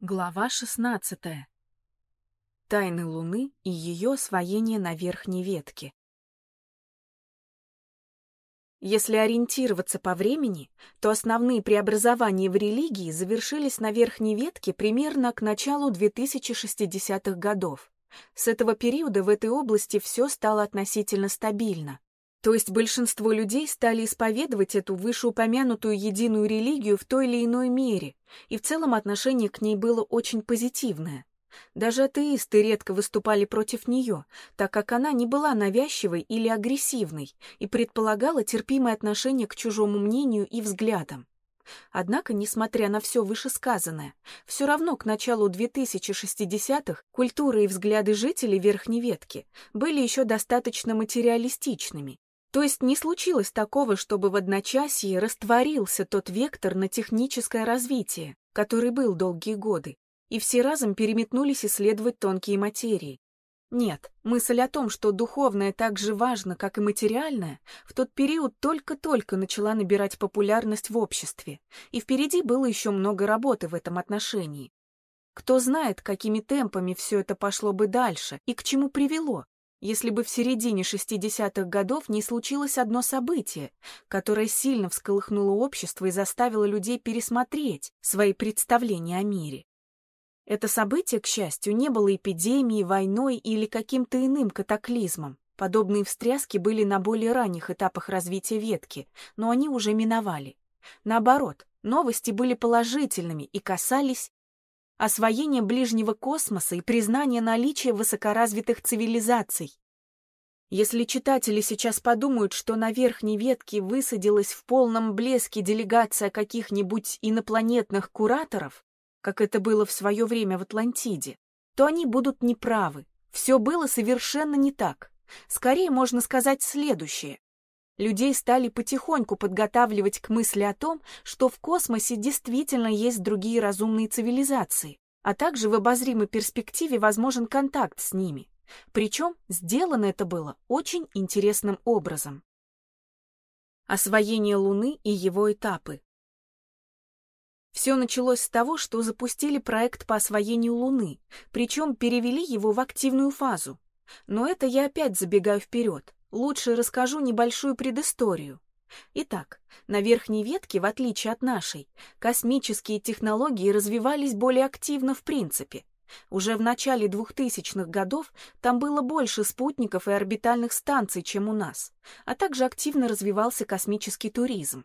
Глава 16. Тайны Луны и ее освоение на верхней ветке. Если ориентироваться по времени, то основные преобразования в религии завершились на верхней ветке примерно к началу 2060-х годов. С этого периода в этой области все стало относительно стабильно. То есть большинство людей стали исповедовать эту вышеупомянутую единую религию в той или иной мере, и в целом отношение к ней было очень позитивное. Даже атеисты редко выступали против нее, так как она не была навязчивой или агрессивной и предполагала терпимое отношение к чужому мнению и взглядам. Однако, несмотря на все вышесказанное, все равно к началу 2060-х культура и взгляды жителей Верхней Ветки были еще достаточно материалистичными, то есть не случилось такого, чтобы в одночасье растворился тот вектор на техническое развитие, который был долгие годы, и все разом переметнулись исследовать тонкие материи. Нет, мысль о том, что духовное так же важно, как и материальное, в тот период только-только начала набирать популярность в обществе, и впереди было еще много работы в этом отношении. Кто знает, какими темпами все это пошло бы дальше и к чему привело, если бы в середине 60-х годов не случилось одно событие, которое сильно всколыхнуло общество и заставило людей пересмотреть свои представления о мире. Это событие, к счастью, не было эпидемией, войной или каким-то иным катаклизмом. Подобные встряски были на более ранних этапах развития ветки, но они уже миновали. Наоборот, новости были положительными и касались освоение ближнего космоса и признание наличия высокоразвитых цивилизаций. Если читатели сейчас подумают, что на верхней ветке высадилась в полном блеске делегация каких-нибудь инопланетных кураторов, как это было в свое время в Атлантиде, то они будут неправы. Все было совершенно не так. Скорее можно сказать следующее. Людей стали потихоньку подготавливать к мысли о том, что в космосе действительно есть другие разумные цивилизации, а также в обозримой перспективе возможен контакт с ними. Причем сделано это было очень интересным образом. Освоение Луны и его этапы. Все началось с того, что запустили проект по освоению Луны, причем перевели его в активную фазу. Но это я опять забегаю вперед. Лучше расскажу небольшую предысторию. Итак, на верхней ветке, в отличие от нашей, космические технологии развивались более активно в принципе. Уже в начале 2000-х годов там было больше спутников и орбитальных станций, чем у нас, а также активно развивался космический туризм.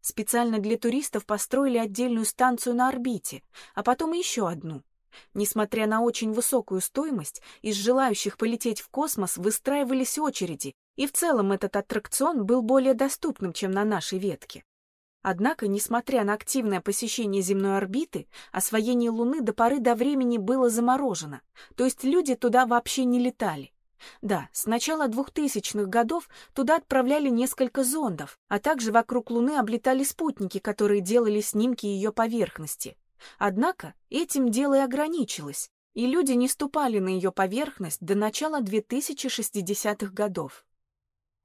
Специально для туристов построили отдельную станцию на орбите, а потом еще одну, Несмотря на очень высокую стоимость, из желающих полететь в космос выстраивались очереди, и в целом этот аттракцион был более доступным, чем на нашей ветке. Однако, несмотря на активное посещение земной орбиты, освоение Луны до поры до времени было заморожено, то есть люди туда вообще не летали. Да, с начала 2000-х годов туда отправляли несколько зондов, а также вокруг Луны облетали спутники, которые делали снимки ее поверхности. Однако этим дело и ограничилось, и люди не ступали на ее поверхность до начала 2060-х годов.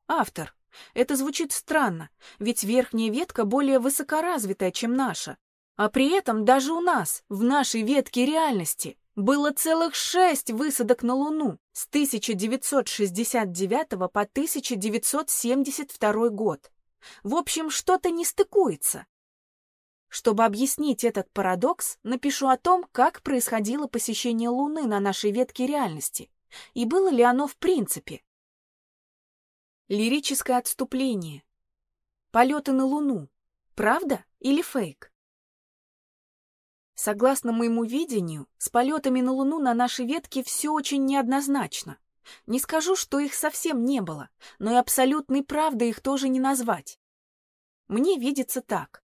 Автор. Это звучит странно, ведь верхняя ветка более высокоразвитая, чем наша. А при этом даже у нас, в нашей ветке реальности, было целых шесть высадок на Луну с 1969 по 1972 год. В общем, что-то не стыкуется. Чтобы объяснить этот парадокс, напишу о том, как происходило посещение Луны на нашей ветке реальности, и было ли оно в принципе. Лирическое отступление. Полеты на Луну. Правда или фейк? Согласно моему видению, с полетами на Луну на нашей ветке все очень неоднозначно. Не скажу, что их совсем не было, но и абсолютной правдой их тоже не назвать. Мне видится так.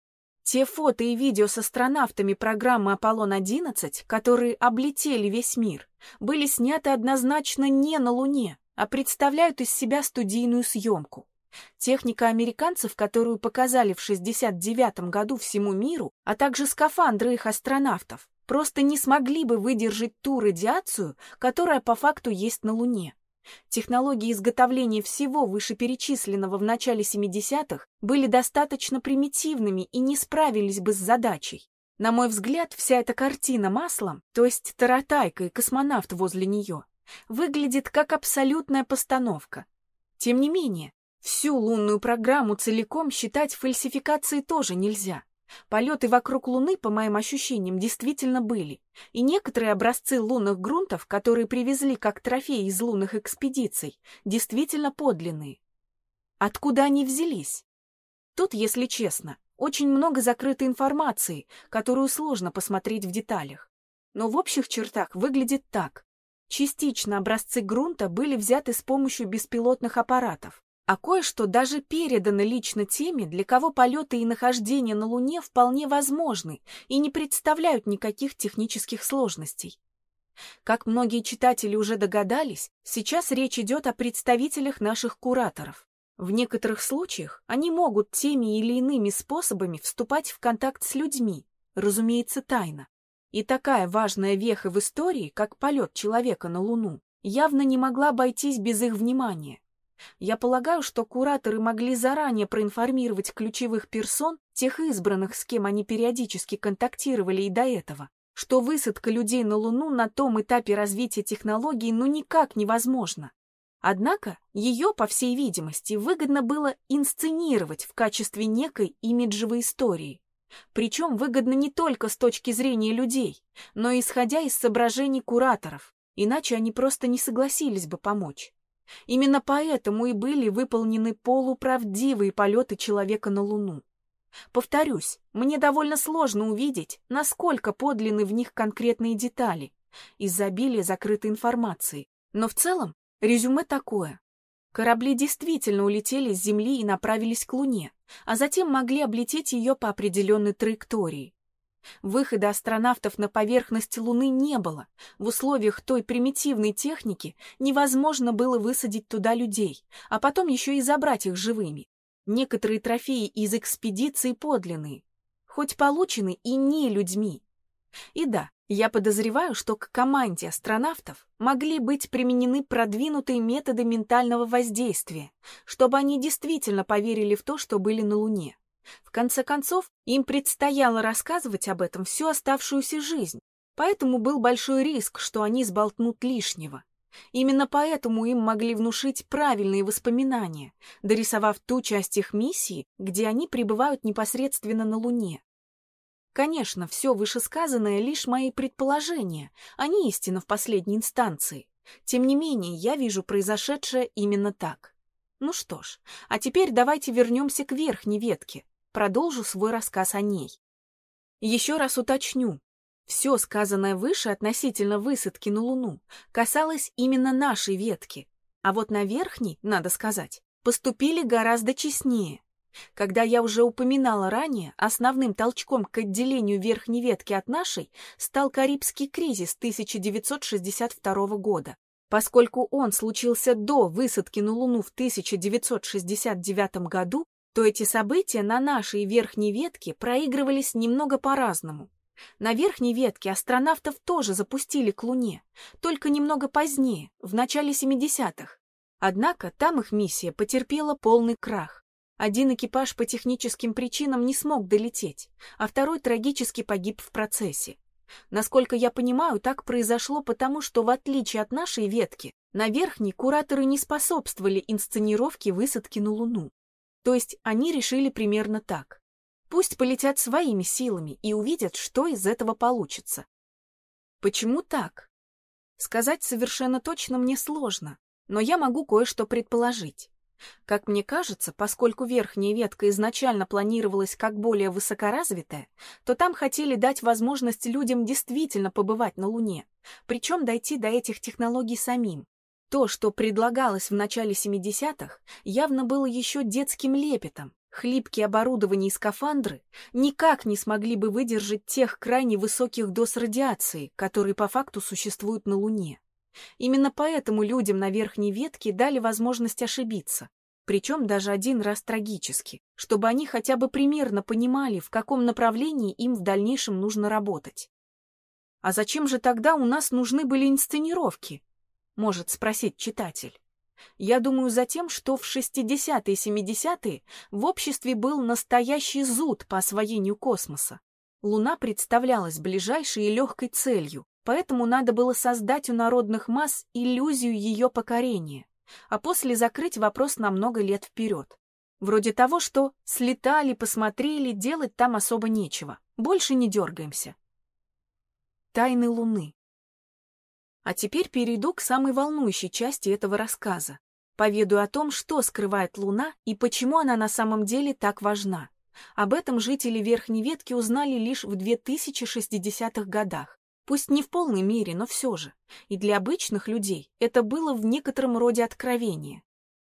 Те фото и видео с астронавтами программы «Аполлон-11», которые облетели весь мир, были сняты однозначно не на Луне, а представляют из себя студийную съемку. Техника американцев, которую показали в 69 году всему миру, а также скафандры их астронавтов, просто не смогли бы выдержать ту радиацию, которая по факту есть на Луне. Технологии изготовления всего вышеперечисленного в начале 70-х были достаточно примитивными и не справились бы с задачей. На мой взгляд, вся эта картина маслом, то есть таратайка и космонавт возле нее, выглядит как абсолютная постановка. Тем не менее, всю лунную программу целиком считать фальсификацией тоже нельзя. Полеты вокруг Луны, по моим ощущениям, действительно были, и некоторые образцы лунных грунтов, которые привезли как трофеи из лунных экспедиций, действительно подлинные. Откуда они взялись? Тут, если честно, очень много закрытой информации, которую сложно посмотреть в деталях. Но в общих чертах выглядит так. Частично образцы грунта были взяты с помощью беспилотных аппаратов, а кое-что даже передано лично теми, для кого полеты и нахождение на Луне вполне возможны и не представляют никаких технических сложностей. Как многие читатели уже догадались, сейчас речь идет о представителях наших кураторов. В некоторых случаях они могут теми или иными способами вступать в контакт с людьми, разумеется, тайно. И такая важная веха в истории, как полет человека на Луну, явно не могла обойтись без их внимания. Я полагаю, что кураторы могли заранее проинформировать ключевых персон, тех избранных, с кем они периодически контактировали и до этого, что высадка людей на Луну на том этапе развития технологий ну никак невозможна. Однако ее, по всей видимости, выгодно было инсценировать в качестве некой имиджевой истории. Причем выгодно не только с точки зрения людей, но исходя из соображений кураторов, иначе они просто не согласились бы помочь. Именно поэтому и были выполнены полуправдивые полеты человека на Луну. Повторюсь, мне довольно сложно увидеть, насколько подлинны в них конкретные детали, из-за обилия закрытой информации. Но в целом резюме такое. Корабли действительно улетели с Земли и направились к Луне, а затем могли облететь ее по определенной траектории. Выхода астронавтов на поверхность Луны не было. В условиях той примитивной техники невозможно было высадить туда людей, а потом еще и забрать их живыми. Некоторые трофеи из экспедиции подлинные, хоть получены и не людьми. И да, я подозреваю, что к команде астронавтов могли быть применены продвинутые методы ментального воздействия, чтобы они действительно поверили в то, что были на Луне. В конце концов, им предстояло рассказывать об этом всю оставшуюся жизнь, поэтому был большой риск, что они сболтнут лишнего. Именно поэтому им могли внушить правильные воспоминания, дорисовав ту часть их миссии, где они пребывают непосредственно на Луне. Конечно, все вышесказанное — лишь мои предположения, а не истина в последней инстанции. Тем не менее, я вижу произошедшее именно так. Ну что ж, а теперь давайте вернемся к верхней ветке, продолжу свой рассказ о ней. Еще раз уточню. Все сказанное выше относительно высадки на Луну касалось именно нашей ветки, а вот на верхней, надо сказать, поступили гораздо честнее. Когда я уже упоминала ранее, основным толчком к отделению верхней ветки от нашей стал Карибский кризис 1962 года. Поскольку он случился до высадки на Луну в 1969 году, то эти события на нашей верхней ветке проигрывались немного по-разному. На верхней ветке астронавтов тоже запустили к Луне, только немного позднее, в начале 70-х. Однако там их миссия потерпела полный крах. Один экипаж по техническим причинам не смог долететь, а второй трагически погиб в процессе. Насколько я понимаю, так произошло потому, что в отличие от нашей ветки, на верхней кураторы не способствовали инсценировке высадки на Луну. То есть они решили примерно так. Пусть полетят своими силами и увидят, что из этого получится. Почему так? Сказать совершенно точно мне сложно, но я могу кое-что предположить. Как мне кажется, поскольку верхняя ветка изначально планировалась как более высокоразвитая, то там хотели дать возможность людям действительно побывать на Луне, причем дойти до этих технологий самим, то, что предлагалось в начале 70-х, явно было еще детским лепетом. Хлипкие оборудования и скафандры никак не смогли бы выдержать тех крайне высоких доз радиации, которые по факту существуют на Луне. Именно поэтому людям на верхней ветке дали возможность ошибиться, причем даже один раз трагически, чтобы они хотя бы примерно понимали, в каком направлении им в дальнейшем нужно работать. А зачем же тогда у нас нужны были инсценировки? Может спросить читатель. Я думаю за тем, что в 60-е и 70-е в обществе был настоящий зуд по освоению космоса. Луна представлялась ближайшей и легкой целью, поэтому надо было создать у народных масс иллюзию ее покорения, а после закрыть вопрос на много лет вперед. Вроде того, что слетали, посмотрели, делать там особо нечего. Больше не дергаемся. Тайны Луны. А теперь перейду к самой волнующей части этого рассказа. Поведаю о том, что скрывает Луна и почему она на самом деле так важна. Об этом жители Верхней Ветки узнали лишь в 2060-х годах. Пусть не в полной мере, но все же. И для обычных людей это было в некотором роде откровение.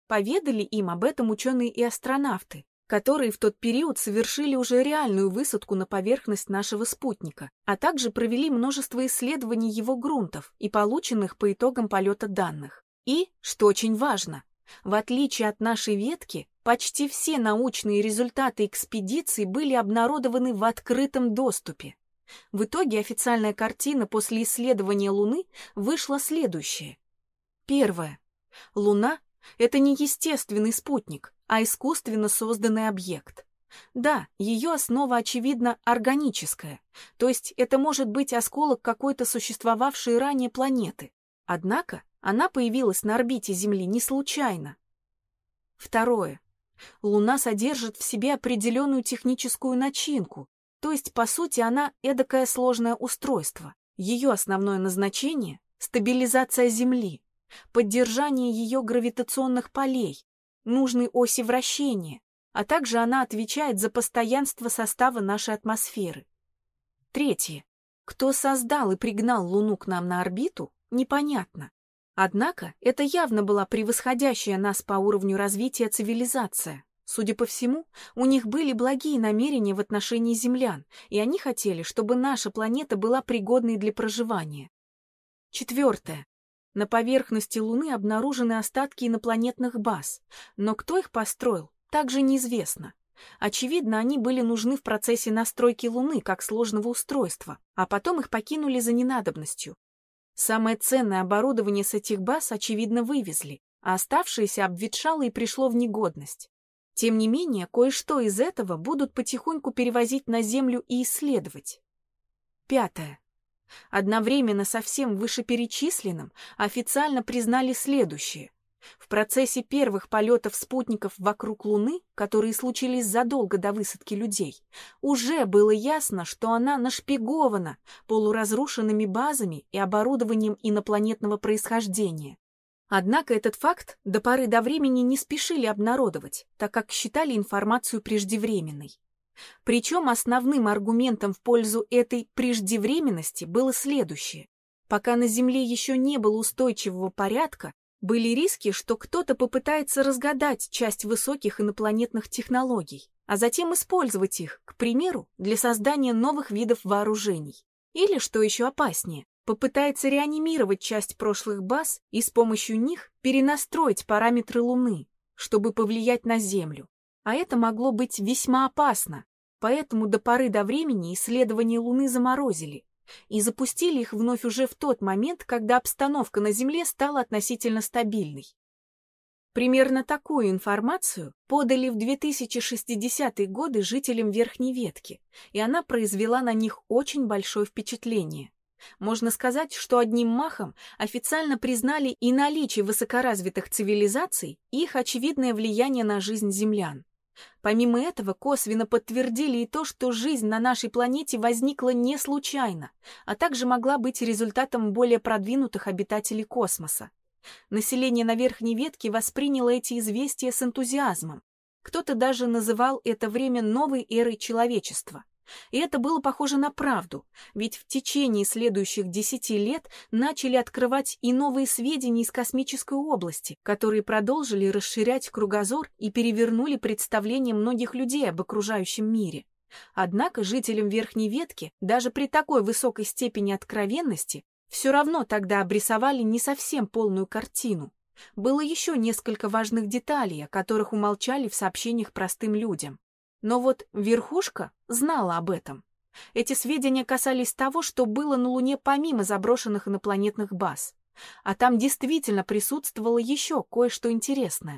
Поведали им об этом ученые и астронавты, которые в тот период совершили уже реальную высадку на поверхность нашего спутника, а также провели множество исследований его грунтов и полученных по итогам полета данных. И, что очень важно, в отличие от нашей ветки, почти все научные результаты экспедиции были обнародованы в открытом доступе. В итоге официальная картина после исследования Луны вышла следующая. Первое. Луна это не естественный спутник, а искусственно созданный объект. Да, ее основа, очевидно, органическая, то есть это может быть осколок какой-то существовавшей ранее планеты. Однако она появилась на орбите Земли не случайно. Второе. Луна содержит в себе определенную техническую начинку, то есть, по сути, она эдакое сложное устройство. Ее основное назначение – стабилизация Земли, поддержание ее гравитационных полей, нужной оси вращения, а также она отвечает за постоянство состава нашей атмосферы. Третье. Кто создал и пригнал Луну к нам на орбиту, непонятно. Однако это явно была превосходящая нас по уровню развития цивилизация. Судя по всему, у них были благие намерения в отношении землян, и они хотели, чтобы наша планета была пригодной для проживания. Четвертое. На поверхности Луны обнаружены остатки инопланетных баз, но кто их построил, также неизвестно. Очевидно, они были нужны в процессе настройки Луны как сложного устройства, а потом их покинули за ненадобностью. Самое ценное оборудование с этих баз, очевидно, вывезли, а оставшееся обветшало и пришло в негодность. Тем не менее, кое-что из этого будут потихоньку перевозить на Землю и исследовать. Пятое. Одновременно со всем вышеперечисленным официально признали следующее. В процессе первых полетов спутников вокруг Луны, которые случились задолго до высадки людей, уже было ясно, что она нашпигована полуразрушенными базами и оборудованием инопланетного происхождения. Однако этот факт до поры до времени не спешили обнародовать, так как считали информацию преждевременной. Причем основным аргументом в пользу этой преждевременности было следующее. Пока на Земле еще не было устойчивого порядка, были риски, что кто-то попытается разгадать часть высоких инопланетных технологий, а затем использовать их, к примеру, для создания новых видов вооружений. Или, что еще опаснее, попытается реанимировать часть прошлых баз и с помощью них перенастроить параметры Луны, чтобы повлиять на Землю а это могло быть весьма опасно, поэтому до поры до времени исследования Луны заморозили и запустили их вновь уже в тот момент, когда обстановка на Земле стала относительно стабильной. Примерно такую информацию подали в 2060-е годы жителям Верхней Ветки, и она произвела на них очень большое впечатление. Можно сказать, что одним махом официально признали и наличие высокоразвитых цивилизаций, и их очевидное влияние на жизнь землян. Помимо этого, косвенно подтвердили и то, что жизнь на нашей планете возникла не случайно, а также могла быть результатом более продвинутых обитателей космоса. Население на верхней ветке восприняло эти известия с энтузиазмом. Кто-то даже называл это время новой эрой человечества. И это было похоже на правду, ведь в течение следующих десяти лет начали открывать и новые сведения из космической области, которые продолжили расширять кругозор и перевернули представление многих людей об окружающем мире. Однако жителям Верхней Ветки, даже при такой высокой степени откровенности, все равно тогда обрисовали не совсем полную картину. Было еще несколько важных деталей, о которых умолчали в сообщениях простым людям. Но вот верхушка знала об этом. Эти сведения касались того, что было на Луне помимо заброшенных инопланетных баз. А там действительно присутствовало еще кое-что интересное.